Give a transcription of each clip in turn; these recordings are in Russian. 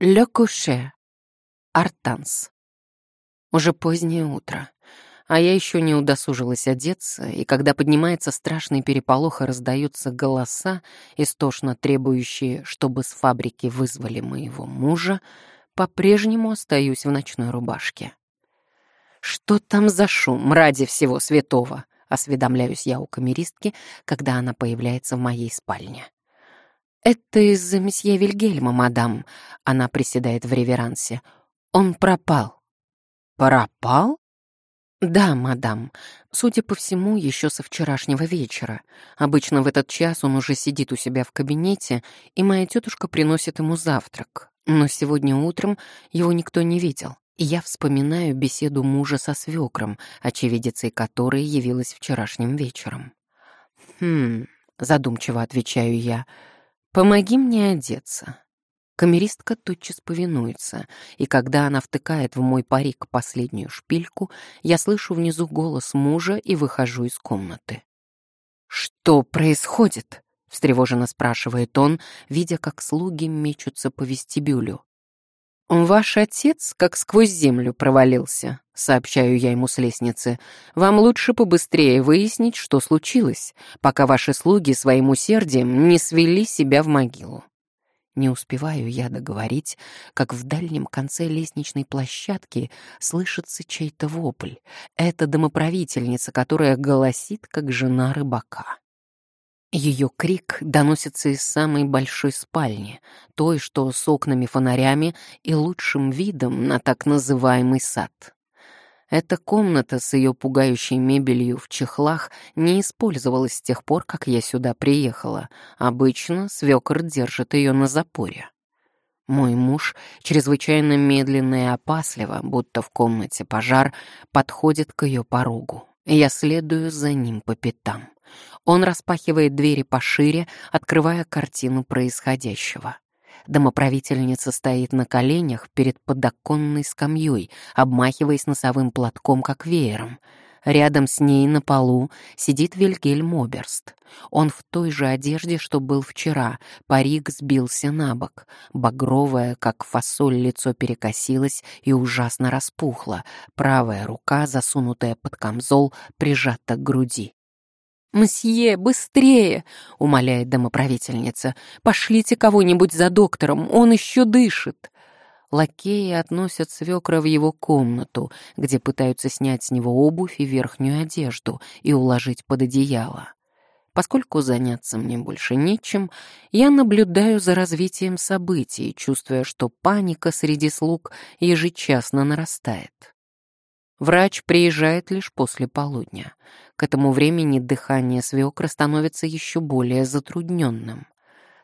Ле Куше. Артанс. Уже позднее утро, а я еще не удосужилась одеться, и когда поднимается страшный переполох и раздаются голоса, истошно требующие, чтобы с фабрики вызвали моего мужа, по-прежнему остаюсь в ночной рубашке. «Что там за шум, ради всего святого?» — осведомляюсь я у камеристки, когда она появляется в моей спальне. «Это из-за месье Вильгельма, мадам», — она приседает в реверансе. «Он пропал». «Пропал?» «Да, мадам. Судя по всему, еще со вчерашнего вечера. Обычно в этот час он уже сидит у себя в кабинете, и моя тетушка приносит ему завтрак. Но сегодня утром его никто не видел. Я вспоминаю беседу мужа со свекром, очевидицей которой явилась вчерашним вечером. «Хм...» — задумчиво отвечаю я — «Помоги мне одеться». Камеристка тотчас повинуется, и когда она втыкает в мой парик последнюю шпильку, я слышу внизу голос мужа и выхожу из комнаты. «Что происходит?» — встревоженно спрашивает он, видя, как слуги мечутся по вестибюлю. «Ваш отец как сквозь землю провалился», — сообщаю я ему с лестницы. «Вам лучше побыстрее выяснить, что случилось, пока ваши слуги своим усердием не свели себя в могилу». Не успеваю я договорить, как в дальнем конце лестничной площадки слышится чей-то вопль. Это домоправительница, которая голосит, как жена рыбака. Ее крик доносится из самой большой спальни, той, что с окнами-фонарями и лучшим видом на так называемый сад. Эта комната с ее пугающей мебелью в чехлах не использовалась с тех пор, как я сюда приехала. Обычно свекор держит ее на запоре. Мой муж, чрезвычайно медленно и опасливо, будто в комнате пожар, подходит к ее порогу. Я следую за ним по пятам. Он распахивает двери пошире, открывая картину происходящего. Домоправительница стоит на коленях перед подоконной скамьей, обмахиваясь носовым платком, как веером. Рядом с ней на полу сидит Вильгельм Оберст. Он в той же одежде, что был вчера, парик сбился на бок. Багровое, как фасоль, лицо перекосилось и ужасно распухло. Правая рука, засунутая под камзол, прижата к груди. «Мсье, быстрее!» — умоляет домоправительница. «Пошлите кого-нибудь за доктором, он еще дышит!» Лакеи относят свекра в его комнату, где пытаются снять с него обувь и верхнюю одежду и уложить под одеяло. Поскольку заняться мне больше нечем, я наблюдаю за развитием событий, чувствуя, что паника среди слуг ежечасно нарастает. Врач приезжает лишь после полудня. К этому времени дыхание свекра становится еще более затрудненным.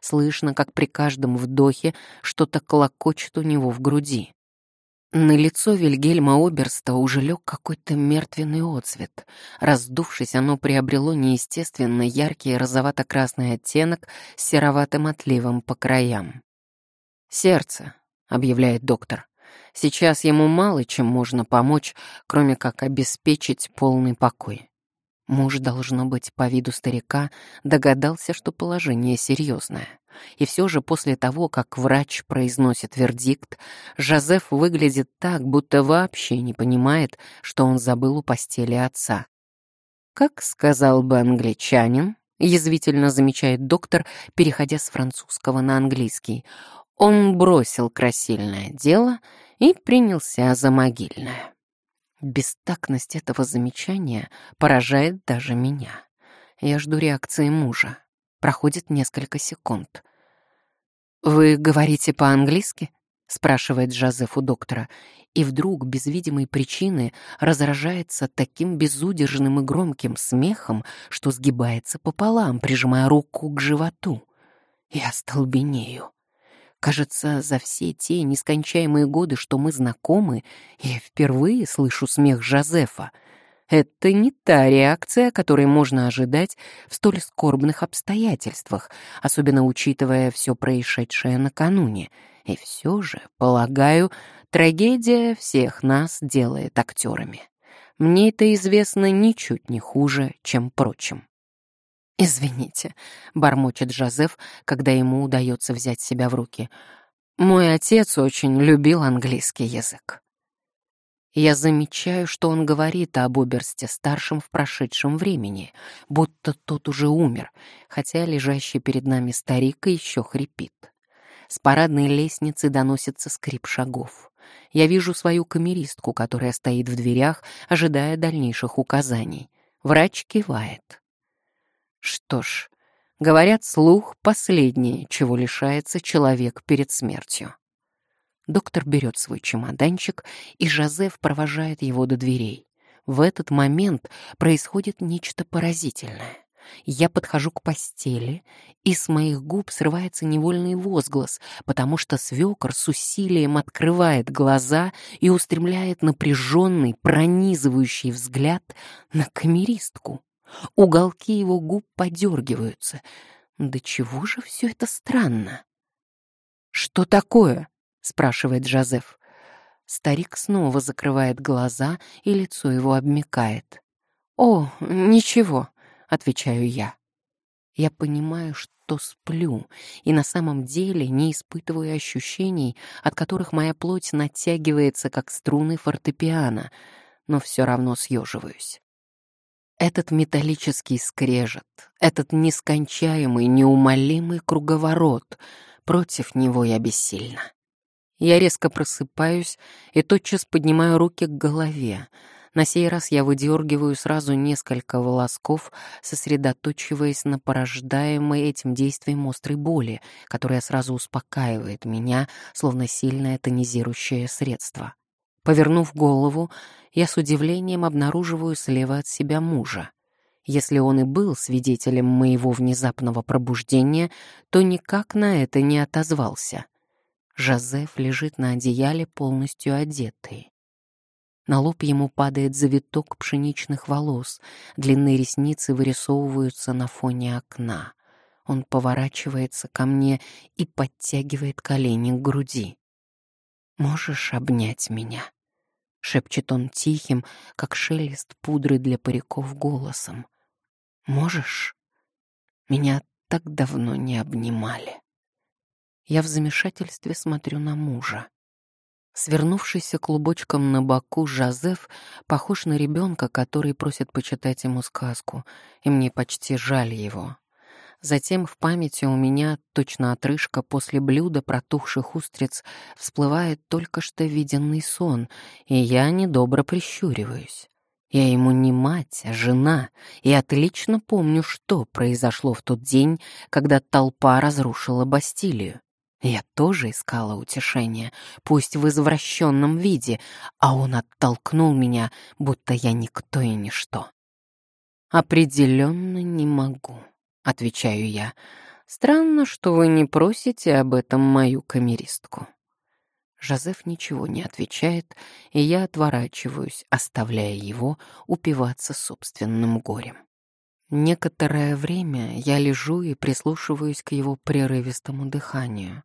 Слышно, как при каждом вдохе что-то клокочет у него в груди. На лицо Вильгельма Оберста уже лег какой-то мертвенный отцвет. Раздувшись, оно приобрело неестественно яркий розовато-красный оттенок с сероватым отливом по краям. «Сердце», — объявляет доктор. Сейчас ему мало чем можно помочь, кроме как обеспечить полный покой. Муж, должно быть, по виду старика, догадался, что положение серьезное. И все же после того, как врач произносит вердикт, Жозеф выглядит так, будто вообще не понимает, что он забыл у постели отца. Как сказал бы англичанин, язвительно замечает доктор, переходя с французского на английский, он бросил красильное дело и принялся за могильное. Бестактность этого замечания поражает даже меня. Я жду реакции мужа. Проходит несколько секунд. «Вы говорите по-английски?» — спрашивает Жозеф у доктора, и вдруг, без видимой причины, разражается таким безудержным и громким смехом, что сгибается пополам, прижимая руку к животу. Я столбенею. Кажется, за все те нескончаемые годы, что мы знакомы, я впервые слышу смех Жозефа. Это не та реакция, которой можно ожидать в столь скорбных обстоятельствах, особенно учитывая все происшедшее накануне. И все же, полагаю, трагедия всех нас делает актерами. Мне это известно ничуть не хуже, чем прочим. «Извините», — бормочет Жозеф, когда ему удается взять себя в руки. Мой отец очень любил английский язык. Я замечаю, что он говорит об Оберсте-старшем в прошедшем времени, будто тот уже умер, хотя лежащий перед нами старик еще хрипит. С парадной лестницы доносится скрип шагов. Я вижу свою камеристку, которая стоит в дверях, ожидая дальнейших указаний. Врач кивает. Что ж, говорят, слух — последнее, чего лишается человек перед смертью. Доктор берет свой чемоданчик, и Жозеф провожает его до дверей. В этот момент происходит нечто поразительное. Я подхожу к постели, и с моих губ срывается невольный возглас, потому что свекор с усилием открывает глаза и устремляет напряженный, пронизывающий взгляд на камеристку. Уголки его губ подергиваются. Да чего же все это странно? «Что такое?» — спрашивает Жозеф. Старик снова закрывает глаза, и лицо его обмякает. «О, ничего», — отвечаю я. Я понимаю, что сплю, и на самом деле не испытываю ощущений, от которых моя плоть натягивается, как струны фортепиано, но все равно съеживаюсь. Этот металлический скрежет, этот нескончаемый, неумолимый круговорот, против него я бессильна. Я резко просыпаюсь и тотчас поднимаю руки к голове. На сей раз я выдергиваю сразу несколько волосков, сосредоточиваясь на порождаемой этим действием острой боли, которая сразу успокаивает меня, словно сильное тонизирующее средство. Повернув голову, я с удивлением обнаруживаю слева от себя мужа. Если он и был свидетелем моего внезапного пробуждения, то никак на это не отозвался. Жозеф лежит на одеяле полностью одетый. На лоб ему падает завиток пшеничных волос, длинные ресницы вырисовываются на фоне окна. Он поворачивается ко мне и подтягивает колени к груди. «Можешь обнять меня?» — шепчет он тихим, как шелест пудры для париков голосом. «Можешь?» Меня так давно не обнимали. Я в замешательстве смотрю на мужа. Свернувшийся клубочком на боку Жозеф похож на ребенка, который просит почитать ему сказку, и мне почти жаль его. Затем в памяти у меня, точно отрыжка после блюда протухших устриц, всплывает только что виденный сон, и я недобро прищуриваюсь. Я ему не мать, а жена, и отлично помню, что произошло в тот день, когда толпа разрушила Бастилию. Я тоже искала утешения, пусть в извращенном виде, а он оттолкнул меня, будто я никто и ничто. «Определенно не могу», — отвечаю я. «Странно, что вы не просите об этом мою камеристку». Жозеф ничего не отвечает, и я отворачиваюсь, оставляя его упиваться собственным горем. Некоторое время я лежу и прислушиваюсь к его прерывистому дыханию.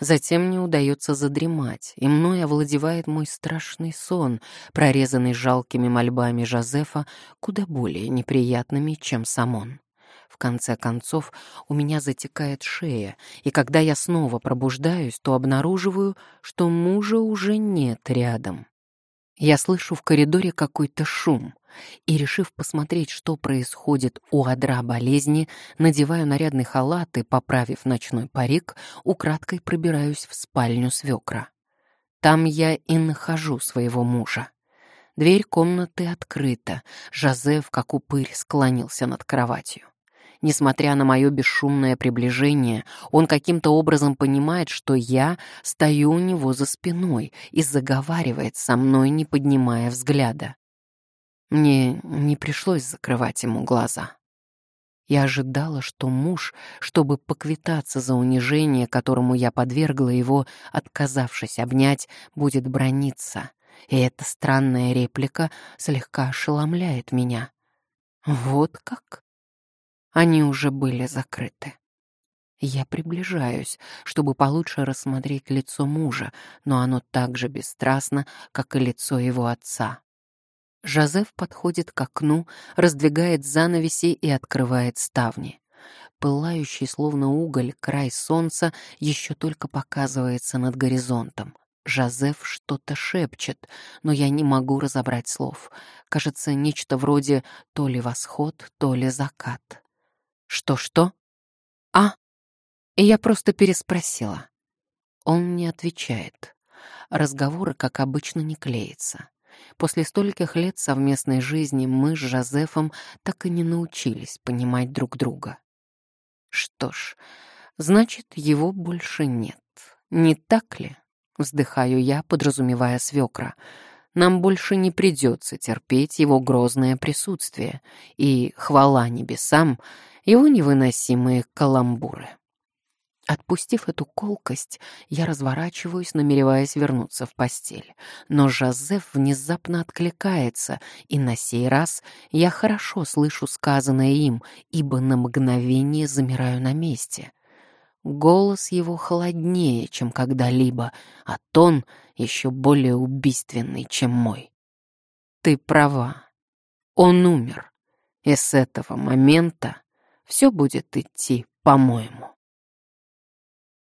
Затем мне удается задремать, и мной овладевает мой страшный сон, прорезанный жалкими мольбами Жозефа, куда более неприятными, чем сам он. В конце концов, у меня затекает шея, и когда я снова пробуждаюсь, то обнаруживаю, что мужа уже нет рядом. Я слышу в коридоре какой-то шум и, решив посмотреть, что происходит у адра болезни, надеваю нарядный халат и, поправив ночной парик, украдкой пробираюсь в спальню свекра. Там я и нахожу своего мужа. Дверь комнаты открыта. Жозеф, как упырь, склонился над кроватью. Несмотря на мое бесшумное приближение, он каким-то образом понимает, что я стою у него за спиной и заговаривает со мной, не поднимая взгляда. Мне не пришлось закрывать ему глаза. Я ожидала, что муж, чтобы поквитаться за унижение, которому я подвергла его, отказавшись обнять, будет брониться. И эта странная реплика слегка ошеломляет меня. Вот как? Они уже были закрыты. Я приближаюсь, чтобы получше рассмотреть лицо мужа, но оно так же бесстрастно, как и лицо его отца. Жозеф подходит к окну, раздвигает занавеси и открывает ставни. Пылающий, словно уголь, край солнца еще только показывается над горизонтом. Жозеф что-то шепчет, но я не могу разобрать слов. Кажется, нечто вроде то ли восход, то ли закат. Что-что? А? И я просто переспросила. Он не отвечает. Разговоры, как обычно, не клеятся. После стольких лет совместной жизни мы с Жозефом так и не научились понимать друг друга. Что ж, значит, его больше нет. Не так ли? Вздыхаю я, подразумевая свекра. Нам больше не придется терпеть его грозное присутствие и, хвала небесам, его невыносимые каламбуры. Отпустив эту колкость, я разворачиваюсь, намереваясь вернуться в постель. Но Жозеф внезапно откликается, и на сей раз я хорошо слышу сказанное им, ибо на мгновение замираю на месте. Голос его холоднее, чем когда-либо, а тон еще более убийственный, чем мой. Ты права. Он умер, и с этого момента все будет идти по-моему.